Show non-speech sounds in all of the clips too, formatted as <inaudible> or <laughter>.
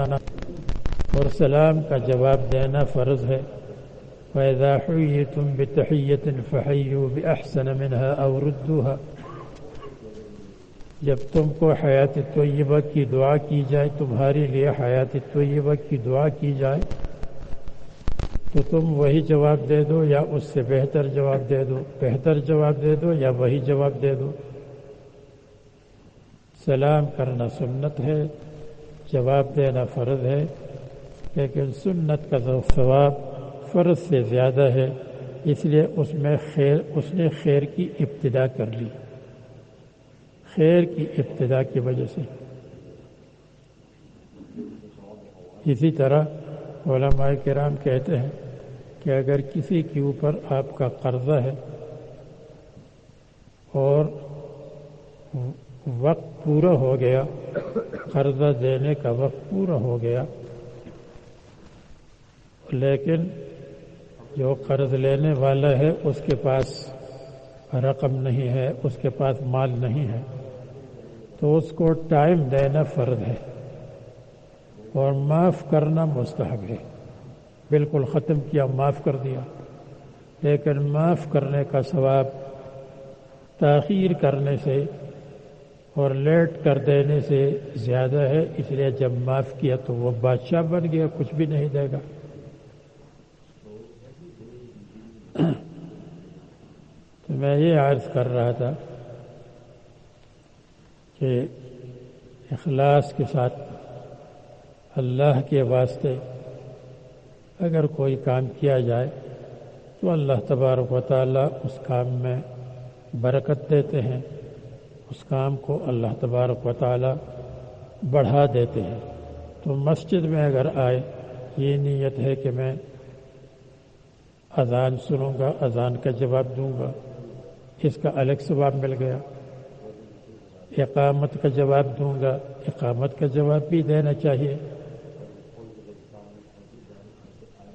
کرنا اور سلام کا جواب دینا فرض ہے۔ فَإِذَا حُيِّتُم بِتَحِيَّةٍ فَحَيُّوا بِأَحْسَنَ مِنْهَا أَوْ رُدُّوهَا۔ جب تم کو حیات طیبہ کی دعا کی جائے، تمہارے لیے حیات طیبہ کی دعا کی جائے، تو تم وہی جواب دے دو یا اس سے بہتر جواب دے دو۔ بہتر جواب دے دو یا وہی جواب دے دو۔ سلام کرنا سنت ہے۔ جواب دینا فرض ہے، لیکن سنت کا ثواب فرض سے زیادہ ہے، اس لیے اس میں خیر، اس نے خیر کی ابتدا کر لی۔ خیر کی ابتدا کی وجہ سے۔ اسی طرح علماء کرام کہتے ہیں کہ اگر کسی کے اوپر آپ کا قرضہ ہے اور وقت پورا ہو گیا۔ قرضہ دینے کا وقت پورا ہو گیا۔ لیکن جو قرض لینے والا ہے، اس کے پاس رقم نہیں ہے، اس کے پاس مال نہیں ہے۔ تو اس کو ٹائم دینا فرض ہے۔ اور معاف کرنا مستحب ہے۔ بالکل ختم کیا، معاف کر دیا۔ لیکن معاف کرنے کا ثواب تاخیر کرنے سے اور لیٹ کر دینے سے زیادہ ہے، اس لیے جب معاف کیا تو وہ بادشاہ بن گیا، کچھ بھی نہیں دے گا۔ <coughs> تو میں یہ عرض کر رہا تھا کہ اخلاص کے ساتھ اللہ کے واسطے اگر کوئی کام کیا جائے تو اللہ تبارک و تعالیٰ اس کام میں برکت دیتے ہیں۔ اس کام کو اللہ تبارک و تعالیٰ بڑھا دیتے ہیں۔ تو مسجد میں اگر آئے، یہ نیت ہے کہ میں اذان سنوں گا، اذان کا جواب دوں گا۔ اس کا الگ ثواب مل گیا۔ اقامت کا جواب دوں گا۔ اقامت کا جواب بھی دینا چاہیے۔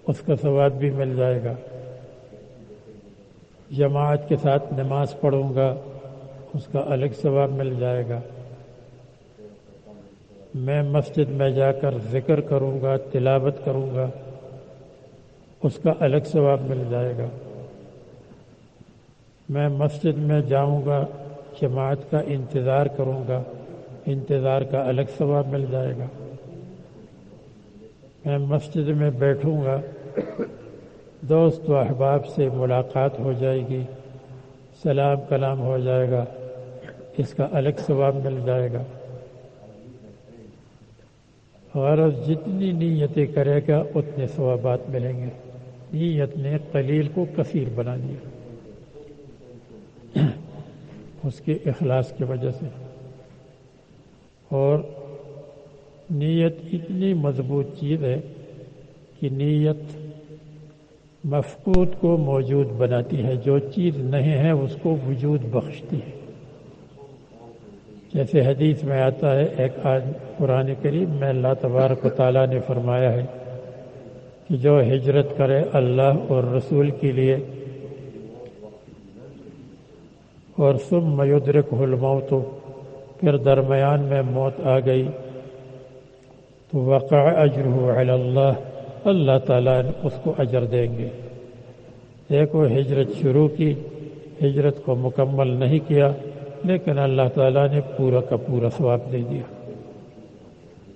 اس کا ثواب بھی مل جائے گا۔ جماعت کے ساتھ نماز پڑھوں گا۔ اس کا الگ ثواب مل جائے گا۔ میں مسجد میں جا کر ذکر کروں گا، تلاوت کروں گا، اس کا الگ ثواب مل جائے گا۔ میں مسجد میں جاؤں گا، جماعت کا انتظار کروں گا، انتظار کا الگ ثواب مل جائے گا۔ میں مسجد میں بیٹھوں گا، دوست و احباب سے ملاقات ہو جائے گی، سلام کلام ہو جائے گا۔ اس کا الگ ثواب مل جائے گا۔ غرض جتنی نیتیں کرے گا، اتنے ثوابات ملیں گے۔ نیت نے قلیل کو کثیر بنا دیا۔ اس کے اخلاص کی وجہ سے۔ اور نیت اتنی مضبوط چیز ہے کہ نیت مفقود کو موجود بناتی ہے۔ جو چیز نہیں ہے، اس کو وجود بخشتی ہے۔ جیسے حدیث میں آتا ہے، ایک آج قرآن قریب میں اللہ تبارک و تعالیٰ نے فرمایا ہے کہ جو ہجرت کرے اللہ اور رسول کے لیے، اور سم میدرک الموت، پھر درمیان میں موت آ گئی، تو وقع اجر علی اللہ اللہ تعالیٰ اس کو اجر دیں گے۔ ایک وہ ہجرت شروع کی، ہجرت کو مکمل نہیں کیا لیکن اللہ تعالیٰ نے پورا کا پورا ثواب دے دیا۔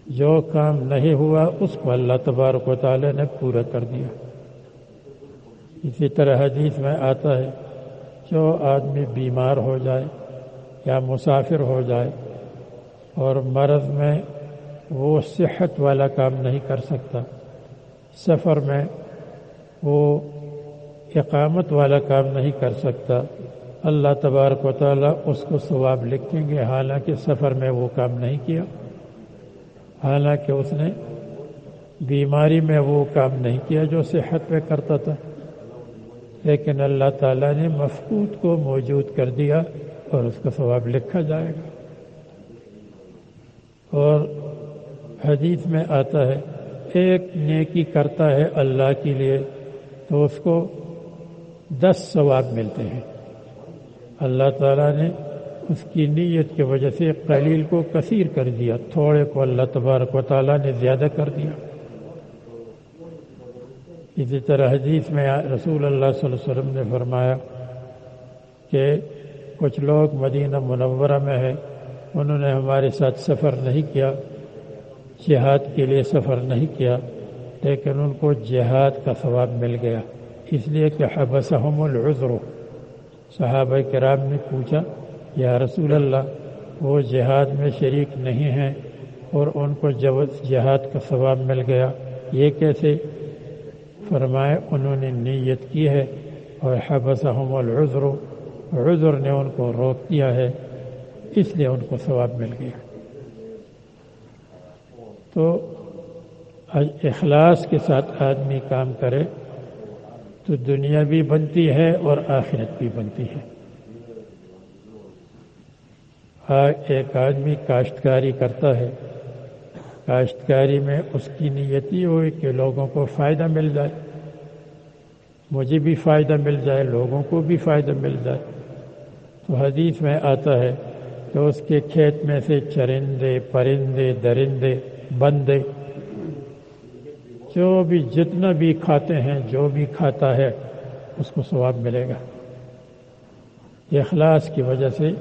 جو کام نہیں ہوا، اس کو اللہ تبارک و تعالیٰ نے پورا کر دیا۔ اسی طرح حدیث میں آتا ہے، جو آدمی بیمار ہو جائے یا مسافر ہو جائے اور مرض میں وہ صحت والا کام نہیں کر سکتا، سفر میں وہ اقامت والا کام نہیں کر سکتا اللہ تبارک و تعالیٰ اس کو ثواب لکھیں گے، حالانکہ سفر میں وہ کام نہیں کیا۔ حالانکہ اس نے بیماری میں وہ کام نہیں کیا جو صحت میں کرتا تھا۔ لیکن اللہ تعالیٰ نے مفقود کو موجود کر دیا اور اس کا ثواب لکھا جائے گا۔ اور حدیث میں آتا ہے، ایک نیکی کرتا ہے اللہ کے لیے تو اس کو دس ثواب ملتے ہیں۔ اللہ تعالیٰ نے اس کی نیت کی وجہ سے قلیل کو کثیر کر دیا، تھوڑے کو اللہ تبارک و تعالیٰ نے زیادہ کر دیا۔ اسی طرح حدیث میں رسول اللہ صلی اللہ علیہ وسلم نے فرمایا کہ کچھ لوگ مدینہ منورہ میں ہے انہوں نے ہمارے ساتھ سفر نہیں کیا، جہاد کے لیے سفر نہیں کیا، لیکن ان کو جہاد کا ثواب مل گیا۔ اس لیے کہ حبسہم العذر۔ صحابہ کرام نے پوچھا، یا رسول اللہ، وہ جہاد میں شریک نہیں ہیں اور ان کو جہاد کا ثواب مل گیا، یہ کیسے؟ فرمائے، انہوں نے نیت کی ہے، اور حبسہم العذر، عذر نے ان کو روک دیا ہے، اس لیے ان کو ثواب مل گیا. تو اخلاص کے ساتھ آدمی کام کرے تو دنیا بھی بنتی ہے اور آخرت بھی بنتی ہے۔ ایک آدمی کاشتکاری کرتا ہے۔ کاشتکاری میں اس کی نیت یہ ہوئی کہ لوگوں کو فائدہ مل جائے۔ مجھے بھی فائدہ مل جائے، لوگوں کو بھی فائدہ مل جائے۔ تو حدیث میں آتا ہے کہ اس کے کھیت میں سے چرندے، پرندے، درندے، بندے جو بھی جتنا بھی کھاتے ہیں، جو بھی کھاتا ہے، اس کو ثواب ملے گا۔ اخلاص کی وجہ سے،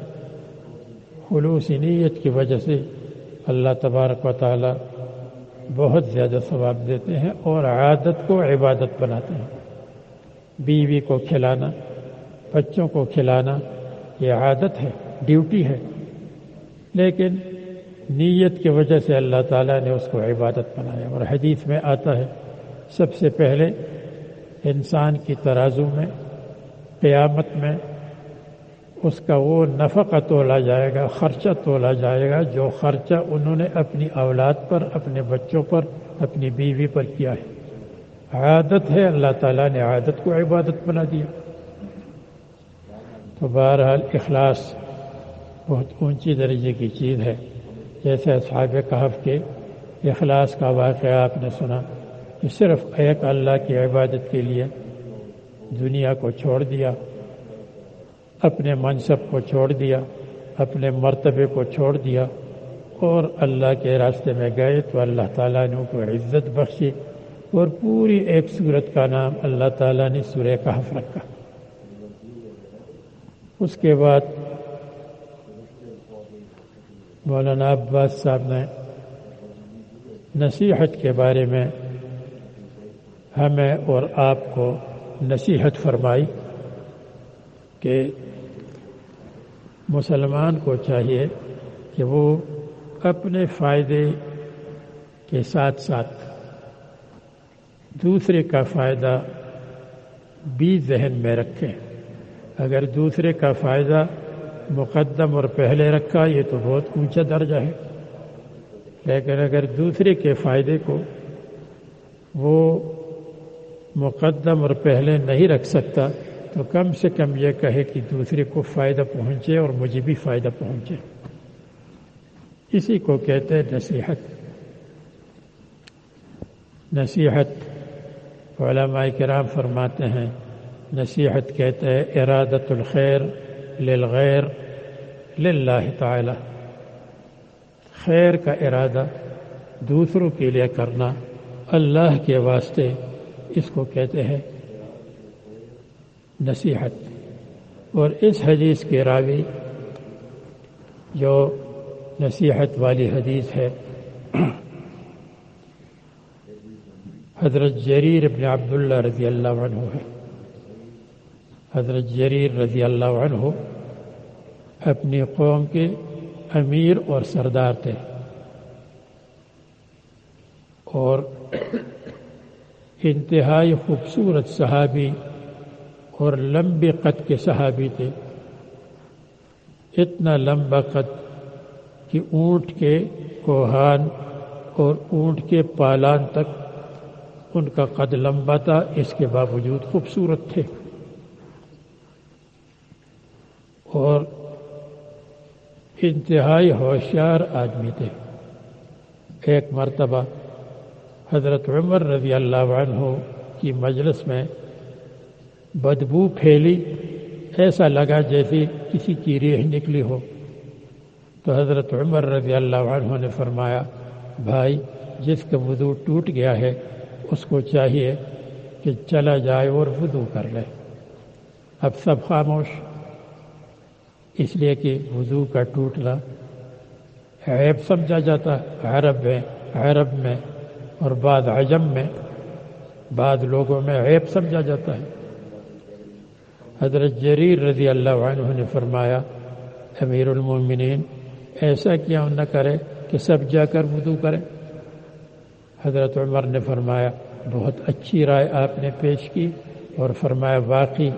خلوص نیت کی وجہ سے اللہ تبارک و تعالی بہت زیادہ ثواب دیتے ہیں اور عادت کو عبادت بناتے ہیں۔ بیوی کو کھلانا، بچوں کو کھلانا، یہ عادت ہے، ڈیوٹی ہے۔ لیکن نیت کی وجہ سے اللہ تعالیٰ نے اس کو عبادت بنایا۔ اور حدیث میں آتا ہے، سب سے پہلے انسان کی ترازو میں، قیامت میں اس کا وہ نفقہ تولا جائے گا، خرچہ تولا جائے گا جو خرچہ انہوں نے اپنی اولاد پر، اپنے بچوں پر، اپنی بیوی پر کیا ہے۔ عادت ہے، اللہ تعالیٰ نے عادت کو عبادت بنا دیا۔ تو بہرحال اخلاص بہت اونچی درجے کی چیز ہے۔ جیسے اصحاب کہف کے اخلاص کا واقعہ آپ نے سنا کہ صرف ایک اللہ کی عبادت کے لیے دنیا کو چھوڑ دیا، اپنے منصب کو چھوڑ دیا، اپنے مرتبے کو چھوڑ دیا اور اللہ کے راستے میں گئے تو اللہ تعالیٰ نے ان کو عزت بخشی اور پوری ایک صورت کا نام اللہ تعالیٰ نے سورہ کہف رکھا۔ اس کے بعد مولانا عباس صاحب نے نصیحت کے بارے میں ہمیں اور آپ کو نصیحت فرمائی کہ مسلمان کو چاہیے کہ وہ اپنے فائدے کے ساتھ ساتھ دوسرے کا فائدہ بھی ذہن میں رکھیں اگر دوسرے کا فائدہ مقدم اور پہلے رکھا، یہ تو بہت اونچا درجہ ہے۔ لیکن اگر دوسرے کے فائدے کو وہ مقدم اور پہلے نہیں رکھ سکتا، تو کم سے کم یہ کہے کہ دوسرے کو فائدہ پہنچے اور مجھے بھی فائدہ پہنچے۔ اسی کو کہتے ہیں نصیحت۔ نصیحت علماء کرام فرماتے ہیں، نصیحت کہتے ہیں، ارادت الخیر۔ للغیر للہ تعالی۔ خیر کا ارادہ دوسروں کے لیے کرنا اللہ کے واسطے اس کو کہتے ہیں نصیحت۔ اور اس حدیث کے راوی جو نصیحت والی حدیث ہے، حضرت جریر ابن عبداللہ رضی اللہ عنہ ہے۔ حضرت جریر رضی اللہ عنہ اپنی قوم کے امیر اور سردار تھے۔ اور انتہائی خوبصورت صحابی اور لمبے قد کے صحابی تھے۔ اتنا لمبا قد کہ اونٹ کے کوہان اور اونٹ کے پالان تک ان کا قد لمبا تھا، اس کے باوجود خوبصورت تھے۔ اور انتہائی ہوشیار آدمی تھے۔ ایک مرتبہ حضرت عمر رضی اللہ عنہ کی مجلس میں بدبو پھیلی، ایسا لگا جیسے کسی کی ریح نکلی ہو۔ تو حضرت عمر رضی اللہ عنہ نے فرمایا، بھائی، جس کا وضو ٹوٹ گیا ہے، اس کو چاہیے کہ چلا جائے اور وضو کر لے۔ اب سب خاموش۔ اس لیے کہ وضو کا ٹوٹنا عیب سمجھا جاتا ہے۔ عرب میں عرب میں اور بعد عجم میں بعد لوگوں میں عیب سمجھا جاتا ہے۔ حضرت جریر رضی اللہ عنہ نے فرمایا، امیر المومنین، ایسا کیا نہ کرے کہ سب جا کر وضو کرے حضرت عمر نے فرمایا، بہت اچھی رائے آپ نے پیش کی اور فرمایا، واقعی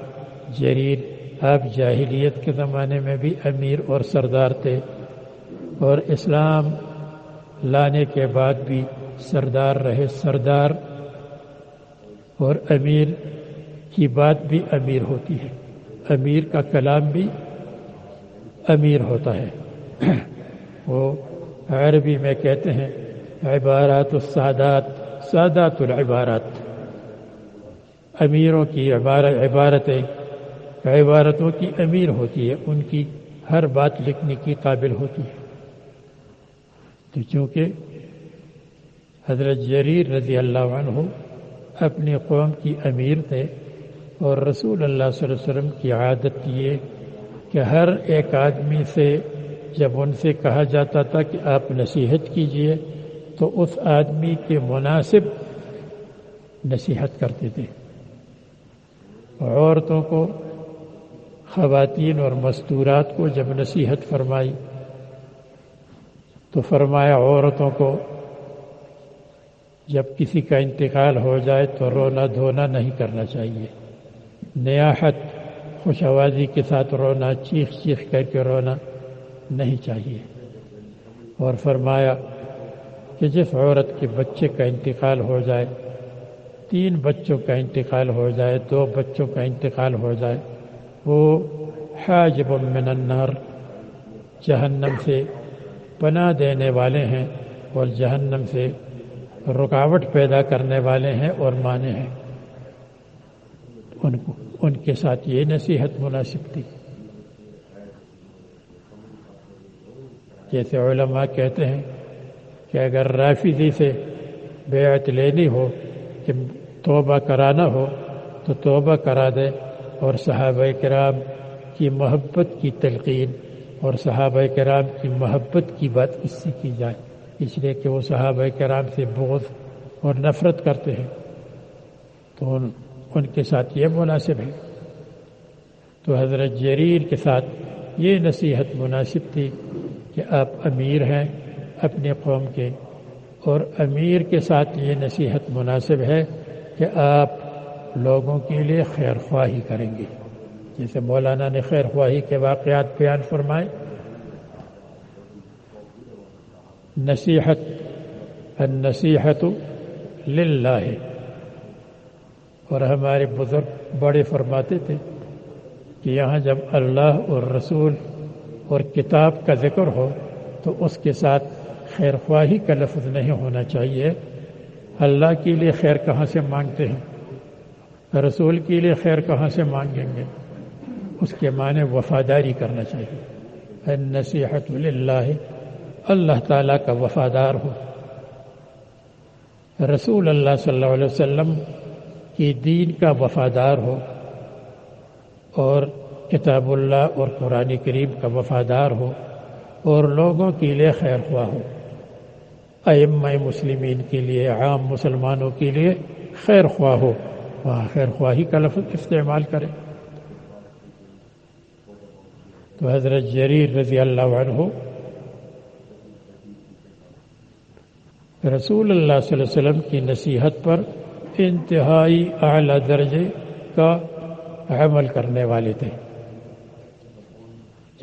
جریر آپ جاہلیت کے زمانے میں بھی امیر اور سردار تھے اور اسلام لانے کے بعد بھی سردار رہے سردار اور امیر کی بات بھی امیر ہوتی ہے۔ امیر کا کلام بھی امیر ہوتا ہے۔ وہ عربی میں کہتے ہیں، عبارات السادات، سادات العبارات۔ امیروں کی عبارت عبارتیں عبارتوں کی امیر ہوتی ہے، ان کی ہر بات لکھنے کی قابل ہوتی ہے۔ تو چونکہ حضرت جریر رضی اللہ عنہ اپنی قوم کی امیر تھے اور رسول اللہ صلی اللہ علیہ وسلم کی عادت یہ کہ ہر ایک آدمی سے جب ان سے کہا جاتا تھا کہ آپ نصیحت کیجیے، تو اس آدمی کے مناسب نصیحت کرتے تھے۔ عورتوں کو خواتین اور مستورات کو جب نصیحت فرمائی تو فرمایا عورتوں کو، جب کسی کا انتقال ہو جائے تو رونا دھونا نہیں کرنا چاہیے۔ نیاحت خوش آوازی کے ساتھ رونا، چیخ چیخ کر کے رونا نہیں چاہیے۔ اور فرمایا کہ جس عورت کے بچے کا انتقال ہو جائے، تین بچوں کا انتقال ہو جائے، دو بچوں کا انتقال ہو جائے وہ حاجب من النار. جہنم سے پناہ دینے والے ہیں اور جہنم سے رکاوٹ پیدا کرنے والے ہیں اور مانے ہیں۔ ان کو ان کے ساتھ یہ نصیحت مناسب تھی۔ جیسے علماء کہتے ہیں کہ اگر رافضی سے بیعت لینی ہو کہ توبہ کرانا ہو تو توبہ کرا دے۔ اور صحابہ کرام کی محبت کی تلقین اور صحابہ کرام کی محبت کی بات اس سے کی جائے۔ اس لیے کہ وہ صحابہ کرام سے بغض اور نفرت کرتے ہیں۔ تو ان ان کے ساتھ یہ مناسب ہے۔ تو حضرت جریر کے ساتھ یہ نصیحت مناسب تھی کہ آپ امیر ہیں اپنے قوم کے۔ اور امیر کے ساتھ یہ نصیحت مناسب ہے کہ آپ لوگوں کے لیے خیر خواہی کریں گے۔ جیسے مولانا نے خیر خواہی کے واقعات بیان فرمائے۔ نصیحت، النصیحت للہ۔ اور ہمارے بزرگ بڑے فرماتے تھے کہ یہاں جب اللہ اور رسول اور کتاب کا ذکر ہو تو اس کے ساتھ خیر خواہی کا لفظ نہیں ہونا چاہیے۔ اللہ کے لیے خیر کہاں سے مانگتے ہیں؟ رسول کے لیے خیر کہاں سے مانگیں گے؟ اس کے معنی وفاداری کرنا چاہیے۔ نصیحت اللہ اللہ تعالیٰ کا وفادار ہو۔ رسول اللہ صلی اللہ علیہ وسلم کی دین کا وفادار ہو اور کتاب اللہ اور قرآن کریم کا وفادار ہو اور لوگوں کے لیے خیر خواہ ہو۔ ائمہ مسلمین کے لیے، عام مسلمانوں کے لیے خیر خواہ ہو۔ خیر خواہی کا لفظ استعمال کرے۔ تو حضرت جریر رضی اللہ عنہ رسول اللہ صلی اللہ علیہ وسلم کی نصیحت پر انتہائی اعلی درجے کا عمل کرنے والے تھے۔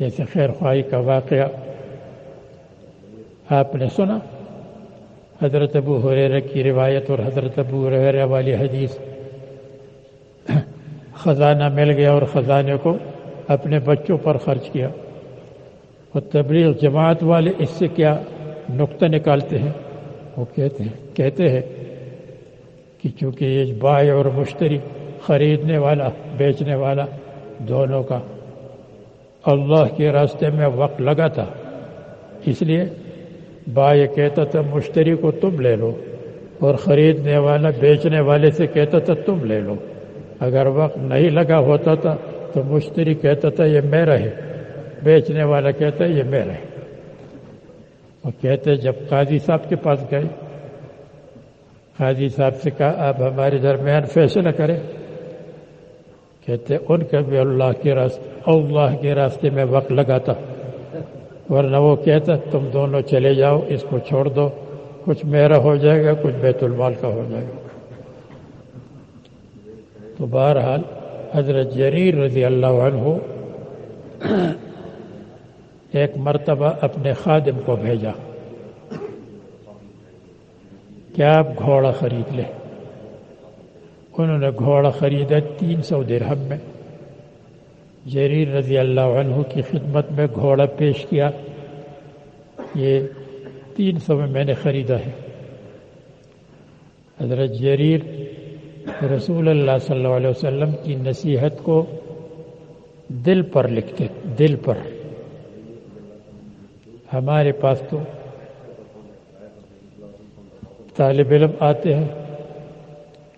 جیسے خیر خواہی کا واقعہ آپ نے سنا۔ حضرت ابو حریر کی روایت اور حضرت ابو حریر والی حدیث خزانہ مل گیا اور خزانے کو اپنے بچوں پر خرچ کیا۔ اور تبلیغ جماعت والے اس سے کیا نقطہ نکالتے ہیں؟ وہ کہتے ہیں کہتے ہیں کہ چونکہ یہ بائع اور مشتری خریدنے والا، بیچنے والا دونوں کا اللہ کے راستے میں وقت لگا تھا، اس لیے با یہ کہتا تھا، مشتری کو تم لے لو اور خریدنے والا، بیچنے والے سے کہتا تھا، تم لے لو۔ اگر وقت نہیں لگا ہوتا تھا تو مشتری کہتا تھا، یہ میرا ہے. بیچنے والا کہتا ہے، یہ میرا ہے. اور کہتے جب قاضی صاحب کے پاس گئے. قاضی صاحب سے کہا، آپ ہمارے درمیان فیصلہ کریں. کہتے ان کا بھی اللہ کے راستے اللہ کے راستے میں وقت لگاتا. ورنہ وہ کہتا، تم دونوں چلے جاؤ، اس کو چھوڑ دو، کچھ میرا ہو جائے گا، کچھ بیت المال کا ہو جائے گا. تو بہرحال حضرت جریر رضی اللہ عنہ ایک مرتبہ اپنے خادم کو بھیجا۔ کیا آپ گھوڑا خرید لیں؟ انہوں نے گھوڑا خریدا تین سو درہم میں۔ جریر رضی اللہ عنہ کی خدمت میں گھوڑا پیش کیا۔ یہ تین سو میں میں نے خریدا ہے۔ حضرت جریر رسول اللہ صلی اللہ علیہ وسلم کی نصیحت کو دل پر لکھتے، دل پر۔ ہمارے پاس تو طالب علم آتے ہیں،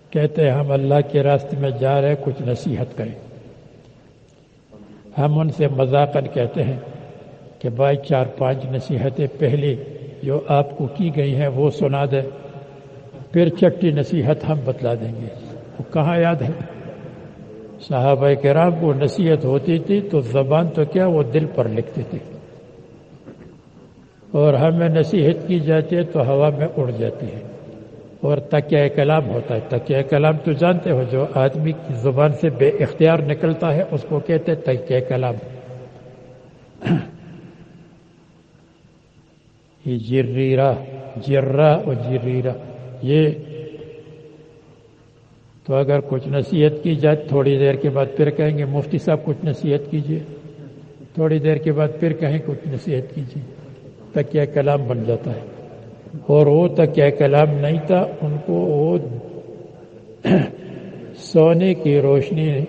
کہتے ہیں ہم اللہ کے راستے میں جا رہے کچھ نصیحت کریں۔ ہم ان سے مذاقن کہتے ہیں کہ بھائی چار پانچ نصیحتیں پہلے جو آپ کو کی گئی ہیں وہ سنا دیں۔ پھر چٹی نصیحت ہم بتلا دیں گے۔ وہ کہاں یاد ہے؟ صحابہ کرام کو نصیحت ہوتی تھی تو زبان تو کیا وہ دل پر لکھتے تھے اور ہمیں نصیحت کی جاتی ہے تو ہوا میں اڑ جاتی ہے۔ اور تکیہ کلام ہوتا ہے۔ تکیہ کلام تو جانتے ہو، جو آدمی کی زبان سے بے اختیار نکلتا ہے، اس کو کہتے تکیہ کلام۔ یہ جریرا جرا اور جریرا یہ تو اگر کچھ نصیحت کی جائے تھوڑی دیر کے بعد پھر کہیں گے، مفتی صاحب کچھ نصیحت کیجیے تھوڑی دیر کے بعد پھر کہیں کچھ نصیحت کیجیے تکیہ کلام بن جاتا ہے۔ اور وہ تک کیا کلام نہیں تھا، ان کو وہ سونے کی روشنی،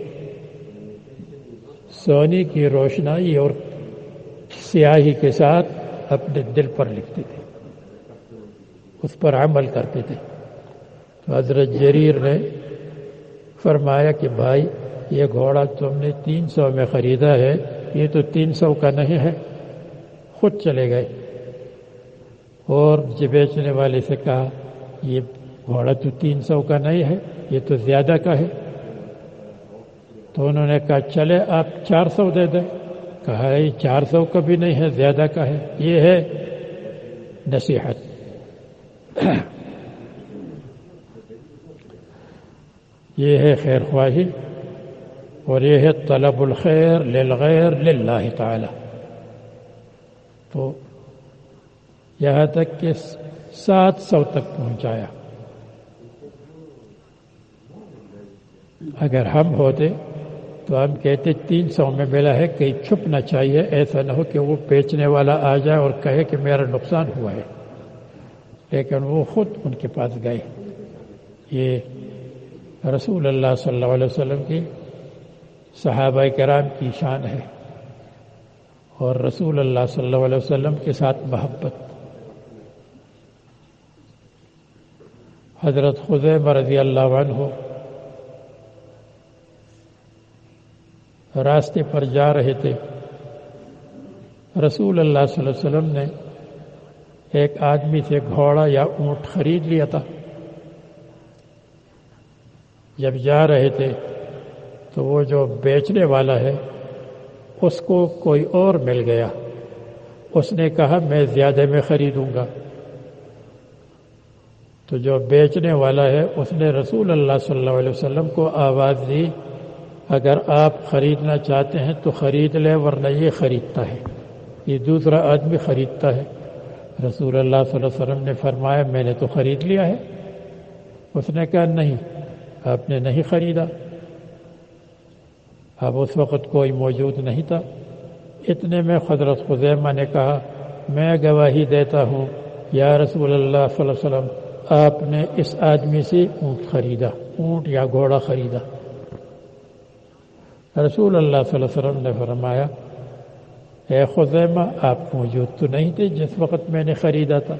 سونے کی روشنائی اور سیاہی کے ساتھ اپنے دل پر لکھتے تھے، اس پر عمل کرتے تھے۔ تو حضرت جریر نے فرمایا کہ بھائی، یہ گھوڑا تم نے تین سو میں خریدا ہے، یہ تو تین سو کا نہیں ہے، خود چلے گئے۔ اور بیچنے والے سے کہا، یہ گھوڑا تو تین سو کا نہیں ہے، یہ تو زیادہ کا ہے۔ تو انہوں نے کہا، چلے آپ چار سو دے دیں۔ کہا، یہ چار سو کا بھی نہیں ہے، زیادہ کا ہے۔ یہ ہے نصیحت۔ یہ ہے خیر خواہی اور یہ ہے طلب الخیر للغیر للہ تعالی۔ تو یہاں تک کہ سات سو تک پہنچایا۔ اگر ہم ہوتے تو ہم کہتے تین سو میں ملا ہے، کہیں چھپنا چاہیے، ایسا نہ ہو کہ وہ بیچنے والا آ جائے اور کہے کہ میرا نقصان ہوا ہے۔ لیکن وہ خود ان کے پاس گئے۔ یہ رسول اللہ صلی اللہ علیہ وسلم کی صحابہ کرام کی شان ہے اور رسول اللہ صلی اللہ علیہ وسلم کے ساتھ محبت۔ حضرت خزیب رضی اللہ عنہ راستے پر جا رہے تھے۔ رسول اللہ صلی اللہ علیہ وسلم نے ایک آدمی سے گھوڑا یا اونٹ خرید لیا تھا۔ جب جا رہے تھے تو وہ جو بیچنے والا ہے، اس کو کوئی اور مل گیا۔ اس نے کہا، میں زیادہ میں خریدوں گا۔ تو جو بیچنے والا ہے، اس نے رسول اللہ صلی اللہ علیہ وسلم کو آواز دی، اگر آپ خریدنا چاہتے ہیں تو خرید لیں ورنہ یہ خریدتا ہے۔ یہ دوسرا آدمی خریدتا ہے۔ رسول اللہ صلی اللہ علیہ وسلم نے فرمایا، میں نے تو خرید لیا ہے۔ اس نے کہا، نہیں آپ نے نہیں خریدا، اب اس وقت کوئی موجود نہیں تھا۔ اتنے میں حضرت خزیمہ نے کہا، میں گواہی دیتا ہوں، یا رسول اللہ صلی اللہ علیہ وسلم، آپ نے اس آدمی سے اونٹ خریدا، اونٹ یا گھوڑا خریدا۔ رسول اللہ صلی اللہ علیہ وسلم نے فرمایا، اے خزیمہ، آپ موجود تو نہیں تھے جس وقت میں نے خریدا تھا۔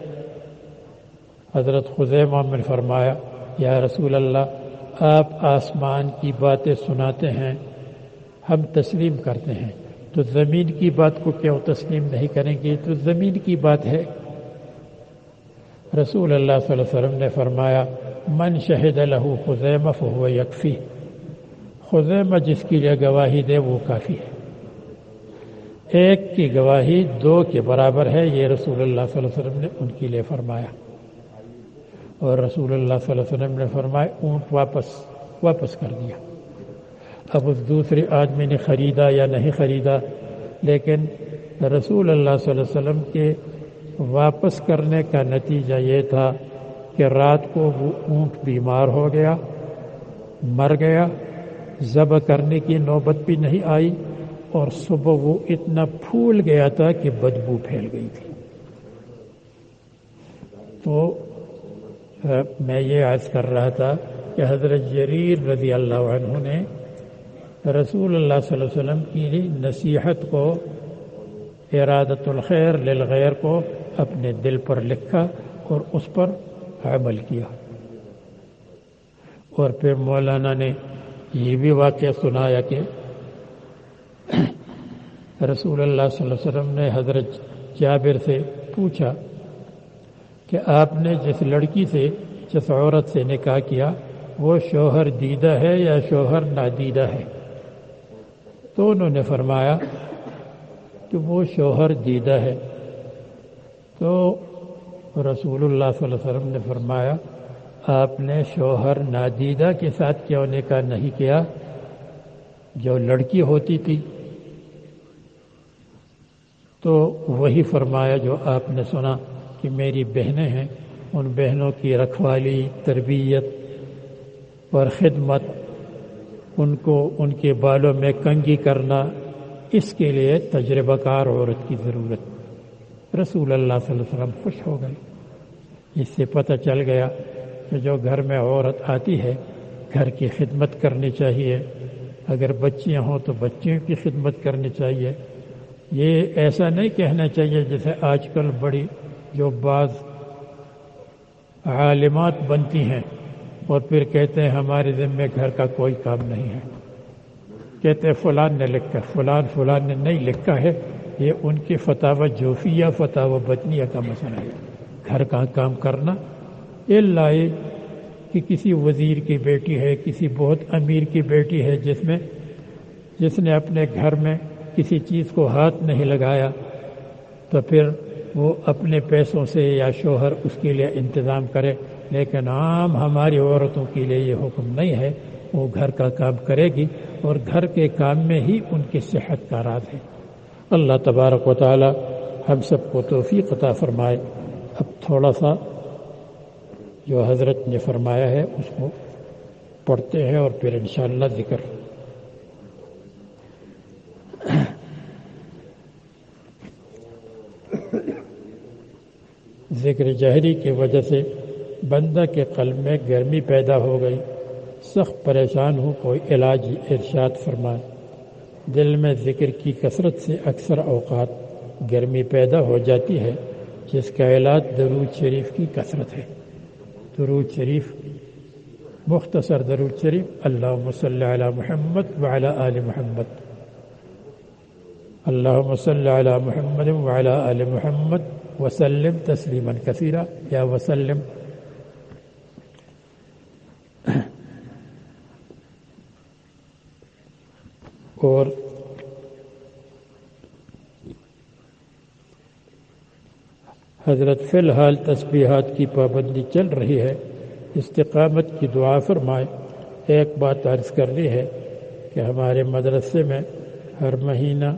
حضرت خزیمہ نے فرمایا، یا رسول اللہ آپ آسمان کی باتیں سناتے ہیں، ہم تسلیم کرتے ہیں۔ تو زمین کی بات کو کیوں تسلیم نہیں کریں گے؟ تو زمین کی بات ہے۔ رسول اللہ صلی اللہ علیہ وسلم نے فرمایا، من شہد لہو خزیمہ فہو یکفی خزیمہ جس کی لیے گواہی دے، وہ کافی ہے۔ ایک کی گواہی دو کے برابر ہے، یہ رسول اللہ صلی اللہ علیہ وسلم نے ان کے لیے فرمایا۔ اور رسول اللہ صلی اللہ علیہ وسلم نے فرمایا، اونٹ واپس واپس کر دیا۔ اب اس دوسرے آدمی نے خریدا یا نہیں خریدا، لیکن رسول اللہ صلی اللہ علیہ وسلم کے واپس کرنے کا نتیجہ یہ تھا کہ رات کو وہ اونٹ بیمار ہو گیا، مر گیا، ذبح کرنے کی نوبت بھی نہیں آئی، اور صبح وہ اتنا پھول گیا تھا کہ بدبو پھیل گئی تھی۔ تو میں یہ عرض کر رہا تھا کہ حضرت جریر رضی اللہ عنہ نے رسول اللہ صلی اللہ علیہ وسلم کی نصیحت کو، ارادت الخیر للغیر کو اپنے دل پر لکھا اور اس پر عمل کیا۔ اور پھر مولانا نے یہ بھی واقعہ سنایا کہ رسول اللہ صلی اللہ علیہ وسلم نے حضرت جابر سے پوچھا کہ آپ نے جس لڑکی سے، جس عورت سے نکاح کیا، وہ شوہر دیدہ ہے یا شوہر نادیدہ ہے؟ تو انہوں نے فرمایا کہ وہ شوہر دیدہ ہے۔ تو رسول اللہ صلی اللہ علیہ وسلم نے فرمایا، آپ نے شوہر نادیدہ کے ساتھ کیوں نکاح نہیں کیا؟ جو لڑکی ہوتی تھی۔ تو وہی فرمایا جو آپ نے سنا۔ کہ میری بہنیں ہیں، ان بہنوں کی رکھوالی، تربیت اور خدمت، ان کو ان کے بالوں میں کنگی کرنا، اس کے لیے تجربہ کار عورت کی ضرورت۔ رسول اللہ صلی اللہ علیہ وسلم خوش ہو گئے۔ اس سے پتہ چل گیا کہ جو گھر میں عورت آتی ہے، گھر کی خدمت کرنی چاہیے۔ اگر بچیاں ہوں تو بچیوں کی خدمت کرنی چاہیے۔ یہ ایسا نہیں کہنا چاہیے جیسے آج کل بڑی جو بعض عالمات بنتی ہیں اور پھر کہتے ہیں ہمارے ذمے گھر کا کوئی کام نہیں ہے۔ کہتے ہیں فلان نے لکھا، فلان فلان نے نہیں لکھا ہے۔ یہ ان کی فتح جوفیہ فتح بطنیہ کا مسئلہ ہے۔ گھر کا کام کرنا۔ لائے کہ کسی وزیر کی بیٹی ہے، کسی بہت امیر کی بیٹی ہے، جس میں، جس نے اپنے گھر میں کسی چیز کو ہاتھ نہیں لگایا، تو پھر وہ اپنے پیسوں سے یا شوہر اس کے لیے انتظام کرے، لیکن عام ہماری عورتوں کے لیے یہ حکم نہیں ہے۔ وہ گھر کا کام کرے گی اور گھر کے کام میں ہی ان کی صحت کا راز ہے۔ اللہ تبارک و تعالی ہم سب کو توفیق عطا فرمائے۔ اب تھوڑا سا جو حضرت نے فرمایا ہے اس کو پڑھتے ہیں اور پھر انشاءاللہ ذکر۔ ذکر جہری کی وجہ سے بندہ کے قلب میں گرمی پیدا ہو گئی۔ سخت پریشان ہوں، کوئی علاج ارشاد فرمائے دل میں ذکر کی کثرت سے اکثر اوقات گرمی پیدا ہو جاتی ہے، جس کا علاج درود شریف کی کثرت ہے۔ درود شریف، مختصر درود شریف۔ اللہ صلی علی محمد وعلی آل محمد۔ اللہ صلی علی محمد وعلی آل محمد۔ وسلم تسلیما کثیرہ یا وسلم۔ اور حضرت فی الحال تسبیحات کی پابندی چل رہی ہے۔ استقامت کی دعا فرمائے۔ ایک بات عرض کرنی ہے کہ ہمارے مدرسے میں ہر مہینہ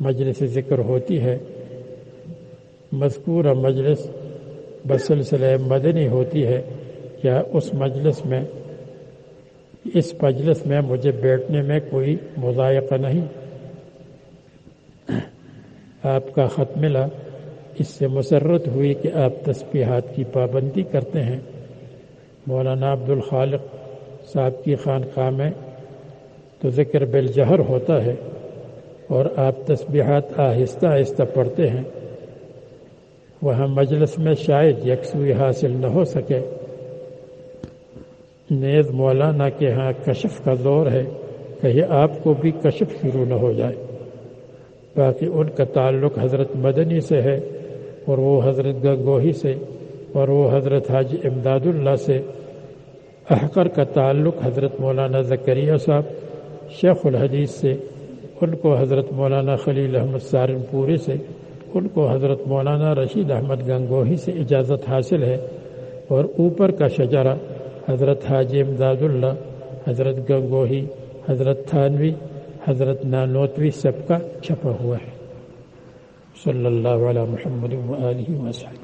مجلس ذکر ہوتی ہے۔ مذکورہ مجلس بسلسلہ مدنی ہوتی ہے، کیا اس مجلس میں، اس مجلس میں مجھے بیٹھنے میں کوئی مذائقہ نہیں؟ آپ کا خط ملا، اس سے مسرت ہوئی کہ آپ تسبیحات کی پابندی کرتے ہیں۔ مولانا عبد الخالق صاحب کی خانقاہ میں تو ذکر بالجہر ہوتا ہے اور آپ تسبیحات آہستہ آہستہ پڑھتے ہیں۔ وہاں مجلس میں شاید یکسوئی حاصل نہ ہو سکے۔ نیز مولانا کے ہاں کشف کا دور ہے کہیں آپ کو بھی کشف شروع نہ ہو جائے۔ باقی ان کا تعلق حضرت مدنی سے ہے اور وہ حضرت گنگوہی سے اور وہ حضرت حاجی امداد اللہ سے۔ احقر کا تعلق حضرت مولانا زکریہ صاحب، شیخ الحدیث سے، ان کو حضرت مولانا خلیل احمد سارن پوری سے۔ ان کو حضرت مولانا رشید احمد گنگوہی سے اجازت حاصل ہے اور اوپر کا شجرہ حضرت حاجی امداد اللہ، حضرت گنگوہی، حضرت تھانوی، حضرت نانوتوی سب کا چھپا ہوا ہے۔ صلی اللہ علیہ محمد وسلم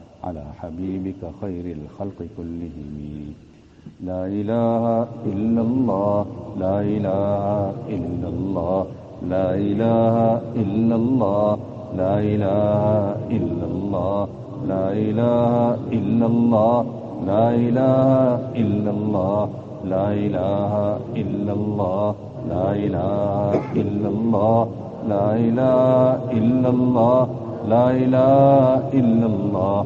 على حبيبك خير الخلق كلهم لا إله إلا الله لا إله إلا الله لا إله إلا الله لا إله إلا الله لا إله إلا الله لا إله إلا الله لا إله إلا الله لا إله إلا الله لا إله إلا الله لا إله إلا الله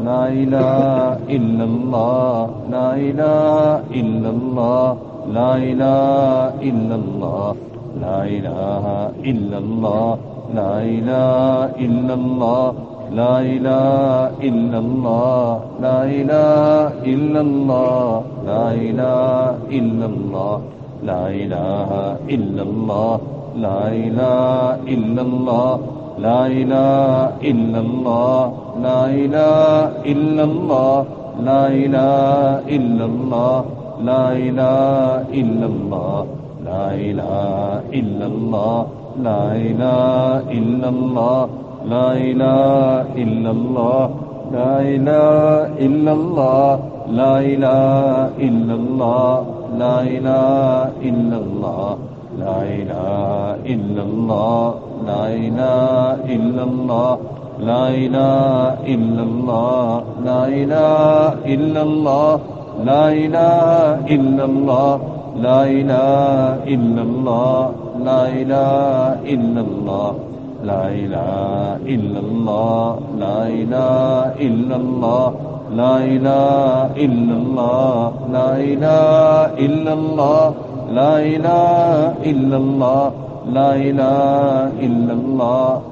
لا إله إلا الله لا إله إلا الله لا إله إلا الله لا إله إلا الله لا إله إلا الله لا إله إلا الله لا إله إلا الله لا إله إلا الله لا إله إلا الله لا إله إلا الله لا إله إلا الله لا إله إلا الله لا إله إلا الله لا إله إلا الله لا إله إلا الله لا إله إلا الله لا إله إلا الله لا إله إلا الله لا إله إلا الله لا إله إلا الله لا إله إلا الله لا إله إلا الله لا إله إلا الله لا إله إلا الله لا إله إلا الله لا إله إلا الله لا إله إلا الله لا إله إلا الله لا إله إلا الله لا إله إلا الله لا إله إلا الله لا إله إلا الله لا إله إلا الله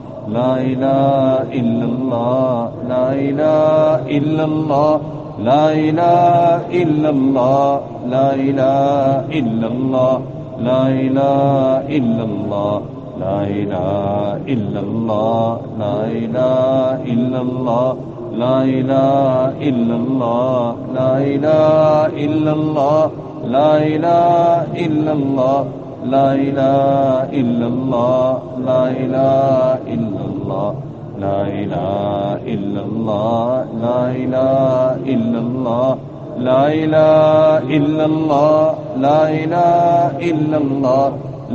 لا إله إلا الله لا إله إلا الله لا إله إلا الله لا إله إلا الله لا إله إلا الله لا إله إلا الله لا إله إلا الله لا إله إلا الله لا إله إلا الله لا إله إلا الله لا إله إلا الله لا إله إلا الله لا إله إلا الله لا إله إلا الله لا إله إلا الله لا إله إلا الله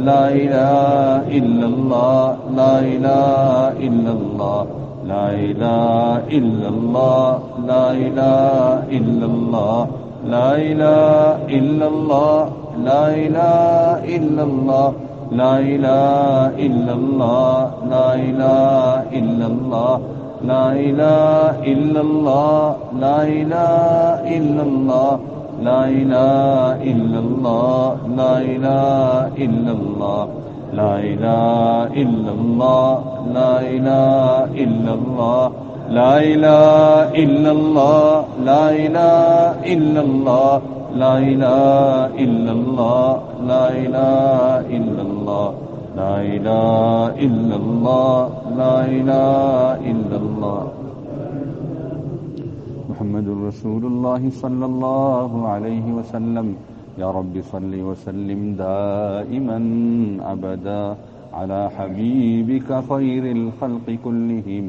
لا إله إلا الله لا إله إلا الله لا إله إلا الله لا إله إلا الله لا إله إلا الله لا إله إلا الله لا إله إلا الله لا إله إلا الله لا إله إلا الله لا إله إلا الله لا إله إلا الله لا إله إلا الله لا إله إلا الله لا إله إلا الله لا إله إلا الله لا إله إلا الله لا إله إلا الله، لا إله إلا الله، لا إله إلا الله، لا إله إلا الله. محمد رسول الله صلى الله عليه وسلم. يا رب صل وسلم دائما أبدا على حبيبك خير الخلق كلهم.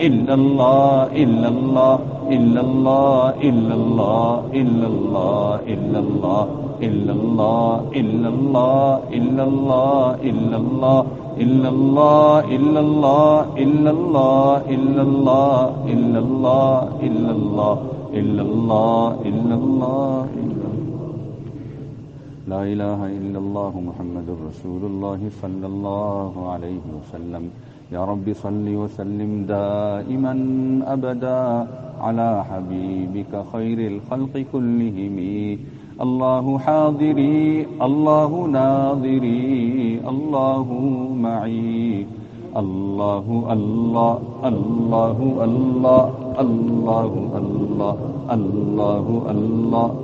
إلا الله إلا الله إلا الله إلا الله إلا الله إلا الله إلا الله إلا الله إلا الله إلا الله إلا الله إلا الله إلا الله إلا الله إلا الله إلا الله إلا الله إلا الله إلا لا إله إلا الله محمد رسول الله صلى الله عليه وسلم يا رب صل وسلم دائما أبدا على حبيبك خير الخلق كلهم. الله حاضري الله ناظري الله معي. الله الله الله الله الله الله الله الله الله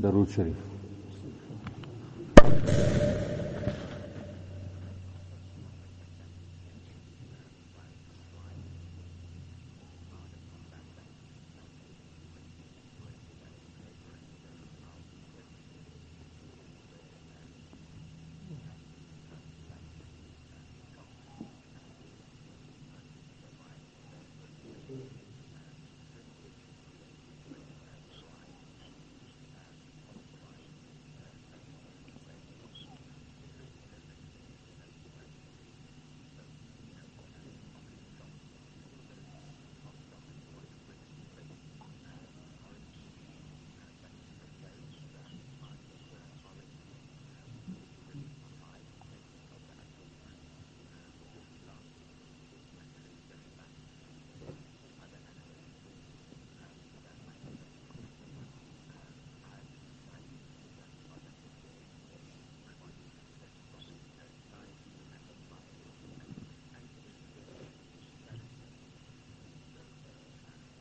дару шариф.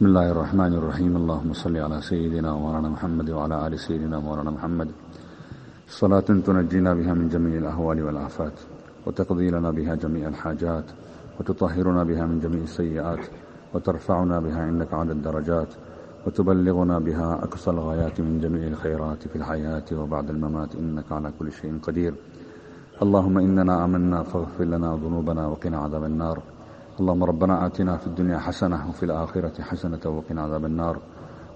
بسم الله الرحمن الرحيم اللهم صل على سيدنا ومولانا محمد وعلى آل سيدنا ومولانا محمد صلاة تنجينا بها من جميع الأهوال والآفات وتقضي لنا بها جميع الحاجات وتطهرنا بها من جميع السيئات وترفعنا بها عندك عدد الدرجات وتبلغنا بها أقصى الغايات من جميع الخيرات في الحياة وبعد الممات إنك على كل شيء قدير اللهم إننا آمنا فاغفر لنا ذنوبنا وقنا عذاب النار اللهم ربنا آتنا في الدنيا حسنة وفي الآخرة حسنة وقنا عذاب النار.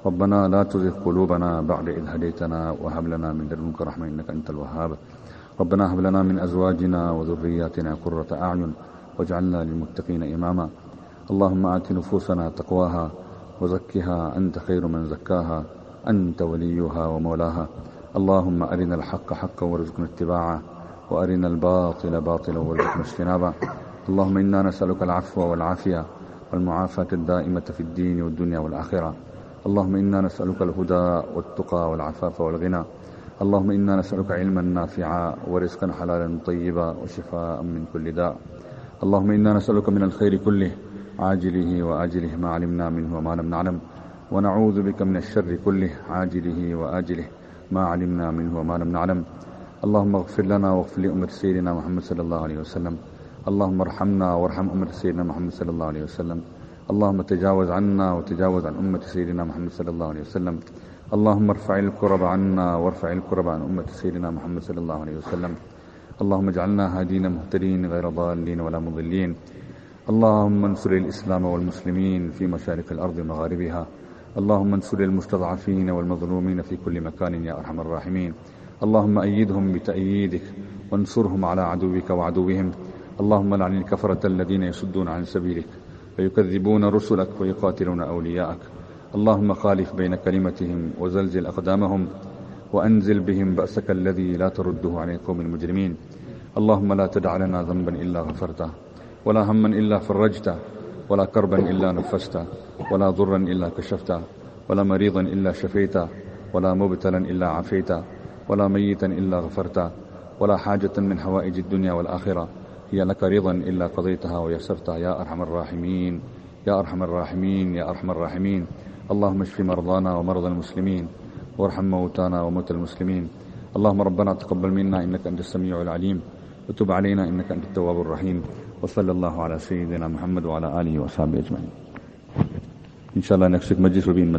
ربنا لا تزغ قلوبنا بعد إذ هديتنا وهب لنا من لدنك رحمة إنك أنت الوهاب. ربنا هب لنا من أزواجنا وذرياتنا قرة أعين واجعلنا للمتقين إماما. اللهم آت نفوسنا تقواها وزكها أنت خير من زكاها أنت وليها ومولاها. اللهم أرنا الحق حقا وارزقنا اتباعه وأرنا الباطل باطلا وارزقنا اجتنابه. اللهم إنا نسألك العفو والعافية والمعافاة الدائمة في الدين والدنيا والآخرة. اللهم إنا نسألك الهدى والتقى والعفاف والغنى. اللهم إنا نسألك علما نافعا ورزقا حلالا طيبا وشفاء من كل داء. اللهم إنا نسألك من الخير كله عاجله وآجله ما علمنا منه وما لم نعلم. ونعوذ بك من الشر كله عاجله وآجله ما علمنا منه وما لم نعلم. اللهم اغفر لنا واغفر لأمة سيدنا محمد صلى الله عليه وسلم. اللهم ارحمنا وارحم أمة سيدنا محمد صلى الله عليه وسلم. اللهم تجاوز عنا وتجاوز عن أمة سيدنا محمد صلى الله عليه وسلم. اللهم ارفع الكرب عنا وارفع الكرب عن أمة سيدنا محمد صلى الله عليه وسلم. اللهم اجعلنا هادين مهتدين غير ضالين ولا مضلين. اللهم انصر الإسلام والمسلمين في مشارق الأرض ومغاربها. اللهم انصر المستضعفين والمظلومين في كل مكان يا أرحم الراحمين. اللهم أيدهم بتأييدك وانصرهم على عدوك وعدوهم. اللهم لعن الكفرة الذين يصدون عن سبيلك ويكذبون رسلك ويقاتلون أولياءك. اللهم خالف بين كلمتهم وزلزل أقدامهم وأنزل بهم بأسك الذي لا ترده عن القوم المجرمين. اللهم لا تدع لنا ذنبا إلا غفرته ولا هما إلا فرجته ولا كربا إلا نفسته ولا ضرا إلا كشفته ولا مريضا إلا شفيته ولا مبتلا إلا عافيته ولا ميتا إلا غفرته ولا حاجة من حوائج الدنيا والآخرة. هي لك رضا إلا قضيتها ويسرتها يا أرحم الراحمين، يا أرحم الراحمين، يا أرحم الراحمين. اللهم اشف مرضانا ومرضى المسلمين، وارحم موتانا وموتى المسلمين. اللهم ربنا تقبل منا، إنك أنت السميع العليم. وتب علينا، إنك أنت التواب الرحيم. وصلى الله على سيدنا محمد وعلى آله وصحبه أجمعين. إن شاء الله next week مجلس ربين